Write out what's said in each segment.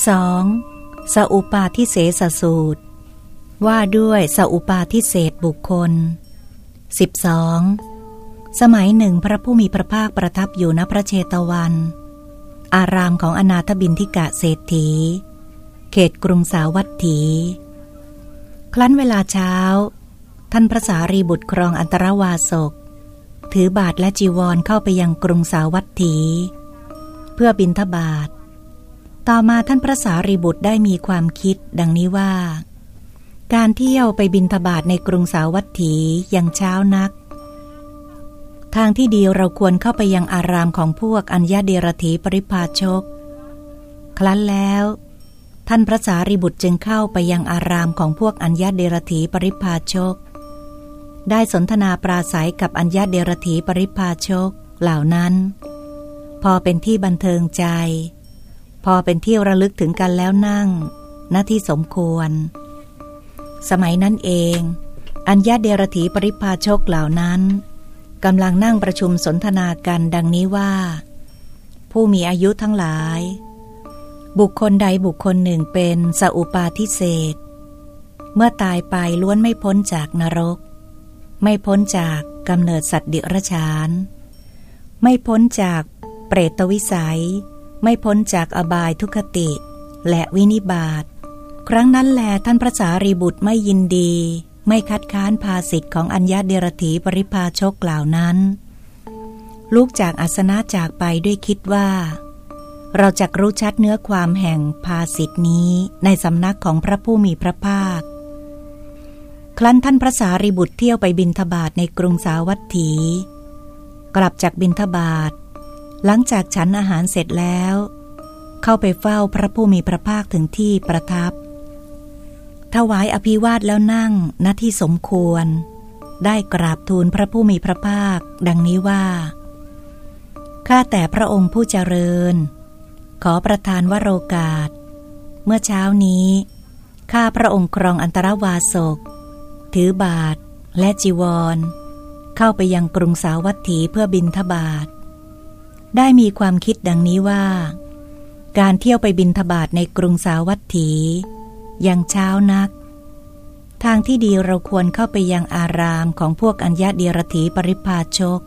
2. สอุปาทิเสสสูตร ว่าด้วยสอุปาทิเศษบุคคล 12. สมัยหนึ่งพระผู้มีพระภาคประทับอยู่ณพระเชตวัน อารามของอนาถบินทิกะเศรษฐี เขตกรุงสาวัตถี ครั้นเวลาเช้า ท่านพระสารีบุตรครองอันตรวาสก ถือบาทและจีวรเข้าไปยังกรุงสาวัตถี เพื่อบินทบาท ต่อมาท่านพระสารีบุตรได้มีความคิดดังนี้ว่า การเที่ยวไปบินทบาทในกรุงสาวัตถียังเช้านัก ทางที่ดีเราควรเข้าไปยังอารามของพวกอัญญาเดรถีปริพาชก ครั้นแล้ว ท่านพระสารีบุตรจึงเข้าไปยังอารามของพวกอัญญาเดรถีปริพาชก ได้สนทนาปราศัยกับอัญญาเดรถีปริพาชกเหล่านั้น พอเป็นที่บันเทิงใจ พอเป็นที่ระลึกถึงกันแล้วนั่งหน้าที่สมควร สมัยนั้นเอง อัญญาเดรถีปริพาชกเหล่านั้นกำลังนั่งประชุมสนทนากันดังนี้ว่า ผู้มีอายุทั้งหลาย บุคคลใดบุคคลหนึ่งเป็นสอุปาทิเศษเมื่อตายไปล้วนไม่พ้นจากนรก ไม่พ้นจากกำเนิดสัตว์เดรัจฉาน ไม่พ้นจากเปรตวิสัย ไม่พ้นจากอบายทุคติ และวินิบาตครั้งนั้นแลท่านพระสารีบุตรไม่ยินดี ไม่คัดค้านภาสิทธิ์ของอัญญาเดรถีปริพาชกกล่าวนั้น ลูกจากอาสนะจากไปด้วยคิดว่า เราจะรู้ชัดเนื้อความแห่งภาสิทธินี้ในสำนักของพระผู้มีพระภาค ครั้นท่านพระสารีบุตรเที่ยวไปบินทบาทในกรุงสาวัตถี กลับจากบินทบาท หลังจากฉันอาหารเสร็จแล้ว เข้าไปเฝ้าพระผู้มีพระภาคถึงที่ประทับ ถวายอภิวาทแล้วนั่งณที่สมควร ได้กราบทูลพระผู้มีพระภาค ดังนี้ว่าข้าแต่พระองค์ผู้เจริญ ขอประทานวโรกาส เมื่อเช้านี้ข้าพระองค์ครองอันตรวาสก ถือบาทและจีวร เข้าไปยังกรุงสาวัตถีเพื่อบินทบาท ได้มีความคิดดังนี้ว่า การเที่ยวไปบินทบาทในกรุงสาวัตถี ยังเช้านัก ทางที่ดีเราควรเข้าไปยังอารามของพวกอัญญาเดียรถีปริพาชก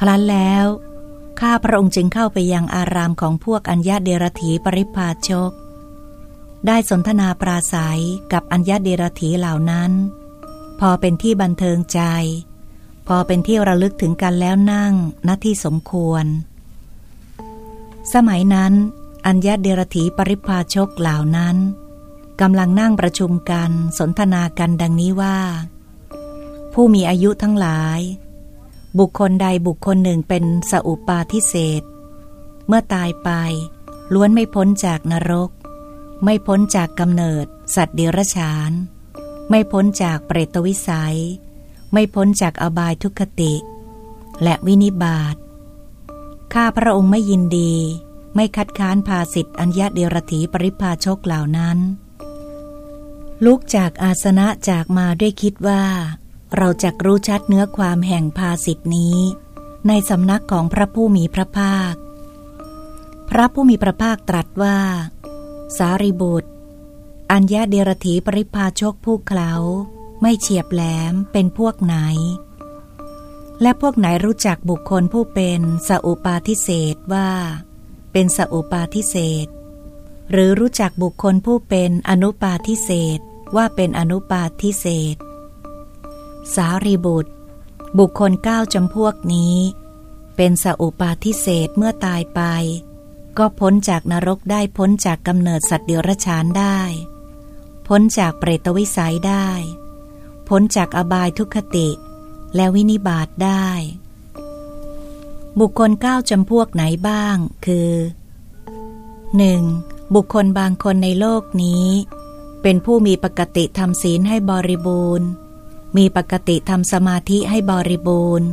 ครั้นแล้วข้าพระองค์จึงเข้าไปยังอารามของพวกอัญญาเดรถีปริพาชก ได้สนทนาปราศัยกับอัญญาเดรถีเหล่านั้น พอเป็นที่บันเทิงใจ พอเป็นที่ระลึกถึงกันแล้วนั่งณที่สมควร สมัยนั้น อัญญาเดรถีปริพาชกเหล่านั้นกำลังนั่งประชุมกันสนทนากันดังนี้ว่า ผู้มีอายุทั้งหลาย บุคคลใดบุคคลหนึ่งเป็นสอุปาทิเศษเมื่อตายไป ล้วนไม่พ้นจากนรก ไม่พ้นจากกำเนิด สัตว์เดรัจฉาน ไม่พ้นจากเปรตวิสัย ไม่พ้นจากอบายทุกขติ และวินิบาตข้าพระองค์ไม่ยินดี ไม่คัดค้านภาสิทธิอัญญาเดรถีปริพาชกเหล่านั้น ลุกจากอาสนะจากมาด้วยคิดว่า เราจะรู้ชัดเนื้อความแห่งภาสิทธินี้ ในสำนักของพระผู้มีพระภาค พระผู้มีพระภาคตรัสว่า สารีบุตร อัญญาเดรถีปริพาชกผู้เขา ไม่เฉียบแหลมเป็นพวกไหน และพวกไหนรู้จักบุคคลผู้เป็นสอุปาทิเศษว่า เป็นสอุปาทิเศษหรือรู้จักบุคคลผู้เป็นอนุปาทิเศษว่าเป็นอนุปาทิเศษสารีบุตร บุคคลเก้าจำพวกนี้ เป็นสอุปาทิเศษเมื่อตายไป ก็พ้นจากนรกได้พ้นจากกำเนิดสัตว์เดรัจฉานได้ พ้นจากเปรตวิสัยได้ พ้นจากอบายทุคติ และวินิบาตได้ บุคคลเก้าจำพวกไหนบ้าง คือ 1. บุคคลบางคนในโลกนี้ เป็นผู้มีปกติทำศีลให้บริบูรณ์ มีปกติทำสมาธิให้บริบูรณ์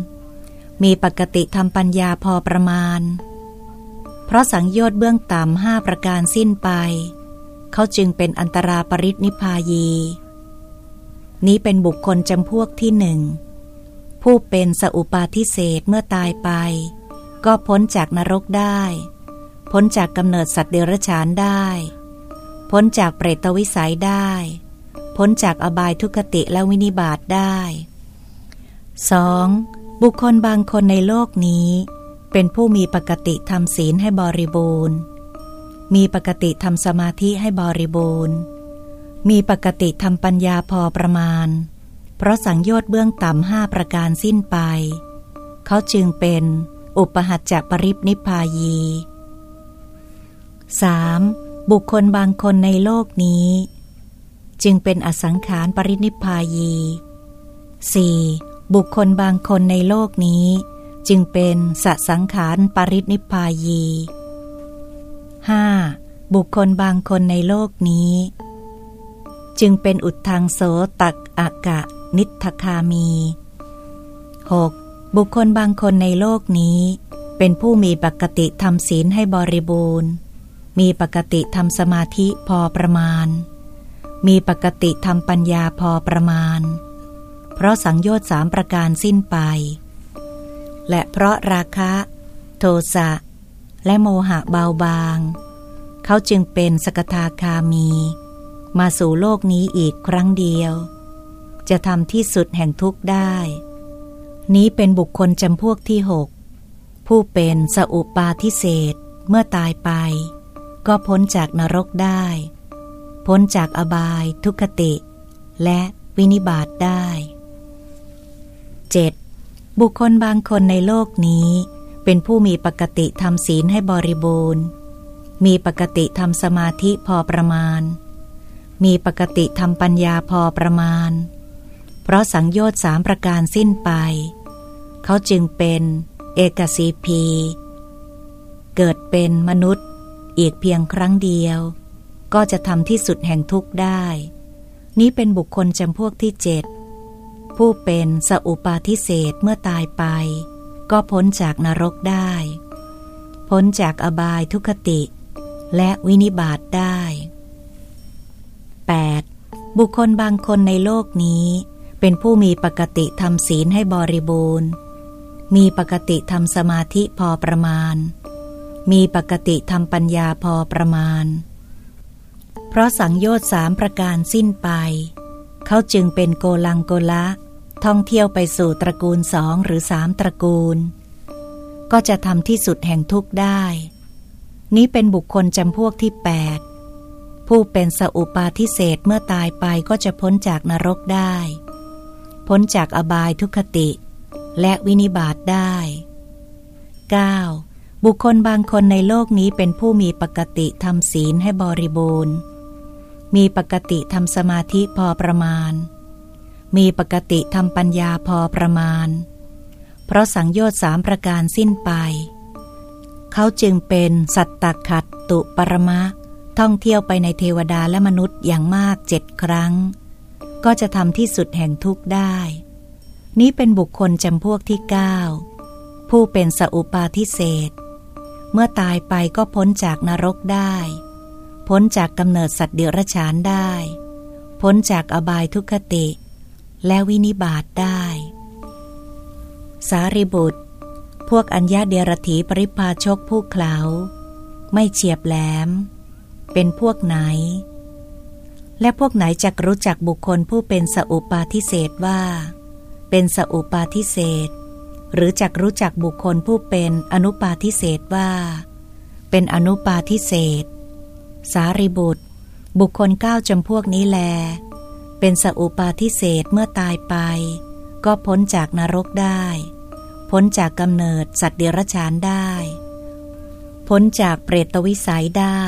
มีปกติทำปัญญาพอประมาณ เพราะสังโยชน์เบื้องต่ำห้าประการสิ้นไป เขาจึงเป็นอันตราปรินิพายี นี้เป็นบุคคลจำพวกที่หนึ่ง ผู้เป็นสอุปาทิเศษเมื่อตายไป ก็พ้นจากนรกได้ พ้นจากกำเนิดสัตว์เดรัจฉานได้ พ้นจากเปรตวิสัยได้ พ้นจากอบายทุกติและวินิบาตได้ 2. บุคคลบางคนในโลกนี้ เป็นผู้มีปกติทำศีลให้บริบูรณ์ มีปกติทำสมาธิให้บริบูรณ์ มีปกติทำปัญญาพอประมาณ เพราะสังโยชน์เบื้องต่ำห้าประการสิ้นไป เขาจึงเป็นอุปหัตจปริปนิพายี 3. บุคคลบางคนในโลกนี้ จึงเป็นอสังขารปรินิพายี 4. บุคคลบางคนในโลกนี้ จึงเป็นสสังขารปรินิพายี 5. บุคคลบางคนในโลกนี้ จึงเป็นอุดทางโสตักอากะ นิทคามี 6. บุคคลบางคนในโลกนี้ เป็นผู้มีปกติทำศีลให้บริบูรณ์ มีปกติทำสมาธิพอประมาณ มีปกติทำปัญญาพอประมาณ เพราะสังโยชน์สามประการสิ้นไป และเพราะราคะ โทสะและโมหะเบาบาง เขาจึงเป็นสกทาคามี มาสู่โลกนี้อีกครั้งเดียว จะทำที่สุดแห่งทุกข์ได้ นี้เป็นบุคคลจำพวกที่หกผู้เป็นสอุปาทิเศษเมื่อตายไป ก็พ้นจากนรกได้ พ้นจากอบายทุคติ และวินิบาตได้ 7. บุคคลบางคนในโลกนี้ เป็นผู้มีปกติทำศีลให้บริบูรณ์ มีปกติทำสมาธิพอประมาณ มีปกติทำปัญญาพอประมาณ เพราะสังโยชน์สามประการสิ้นไป เขาจึงเป็นเอกสีพี เกิดเป็นมนุษย์ อีกเพียงครั้งเดียว ก็จะทำที่สุดแห่งทุกข์ได้ นี้เป็นบุคคลจำพวกที่เจ็ดผู้เป็นสอุปาทิเศษเมื่อตายไป ก็พ้นจากนรกได้ พ้นจากอบายทุคติ และวินิบาตได้ 8. บุคคลบางคนในโลกนี้ เป็นผู้มีปกติทำศีลให้บริบูรณ์ มีปกติทำสมาธิพอประมาณ มีปกติทำปัญญาพอประมาณ เพราะสังโยชน์สามประการสิ้นไป เขาจึงเป็นโกลังโกละท่องเที่ยวไปสู่ตระกูลสองหรือสามตระกูล ก็จะทำที่สุดแห่งทุกข์ได้ นี้เป็นบุคคลจำพวกที่แปด ผู้เป็นสอุปาทิเศษเมื่อตายไปก็จะพ้นจากนรกได้ พ้นจากอบายทุคติ และวินิบาตได้ 9. บุคคลบางคนในโลกนี้เป็นผู้มีปกติทำศีลให้บริบูรณ์ มีปกติทำสมาธิพอประมาณ มีปกติทำปัญญาพอประมาณ เพราะสังโยชน์สามประการสิ้นไป เขาจึงเป็นสัตตขัดตุปรมะ ท่องเที่ยวไปในเทวดาและมนุษย์อย่างมากเจ็ดครั้ง ก็จะทำที่สุดแห่งทุกข์ได้ นี้เป็นบุคคลจำพวกที่เก้าผู้เป็นสอุปาทิเศษเมื่อตายไปก็พ้นจากนรกได้ พ้นจากกำเนิดสัตว์เดรัจฉานได้ พ้นจากอบายทุคติ และวินิบาตได้ สารีบุตร พวกอัญญาเดรถีปริพาชกผู้เขา ไม่เฉียบแหลม เป็นพวกไหน และพวกไหนจะรู้จักบุคคลผู้เป็นสอุปาทิเศษว่า เป็นสอุปาทิเศษหรือจักรู้จักบุคคลผู้เป็นอนุปาทิเศษว่า เป็นอนุปาทิเศษสารีบุตร บุคคลเก้าจำพวกนี้แล เป็นสอุปาทิเศษเมื่อตายไป ก็พ้นจากนรกได้ พ้นจากกำเนิดสัตว์เดรัจฉานได้ พ้นจากเปรตวิสัยได้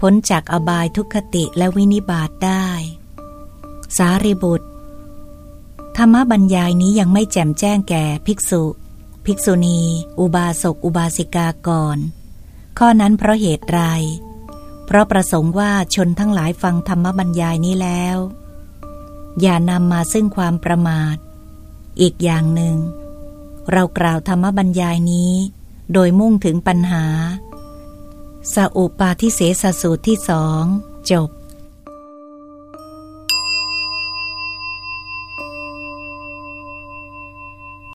พ้นจากอบายทุกขติและวินิบาตได้ สารีบุตร ธรรมบรรยายนี้ยังไม่แจ่มแจ้งแก่ภิกษุ ภิกษุณี อุบาสกอุบาสิกาก่อน ข้อนั้นเพราะเหตุไร เพราะประสงค์ว่าชนทั้งหลายฟังธรรมบรรยายนี้แล้ว อย่านำมาซึ่งความประมาท อีกอย่างหนึ่ง เรากล่าวธรรมบรรยายนี้ โดยมุ่งถึงปัญหา สอุปาทิเสสสูตรที่สองจบ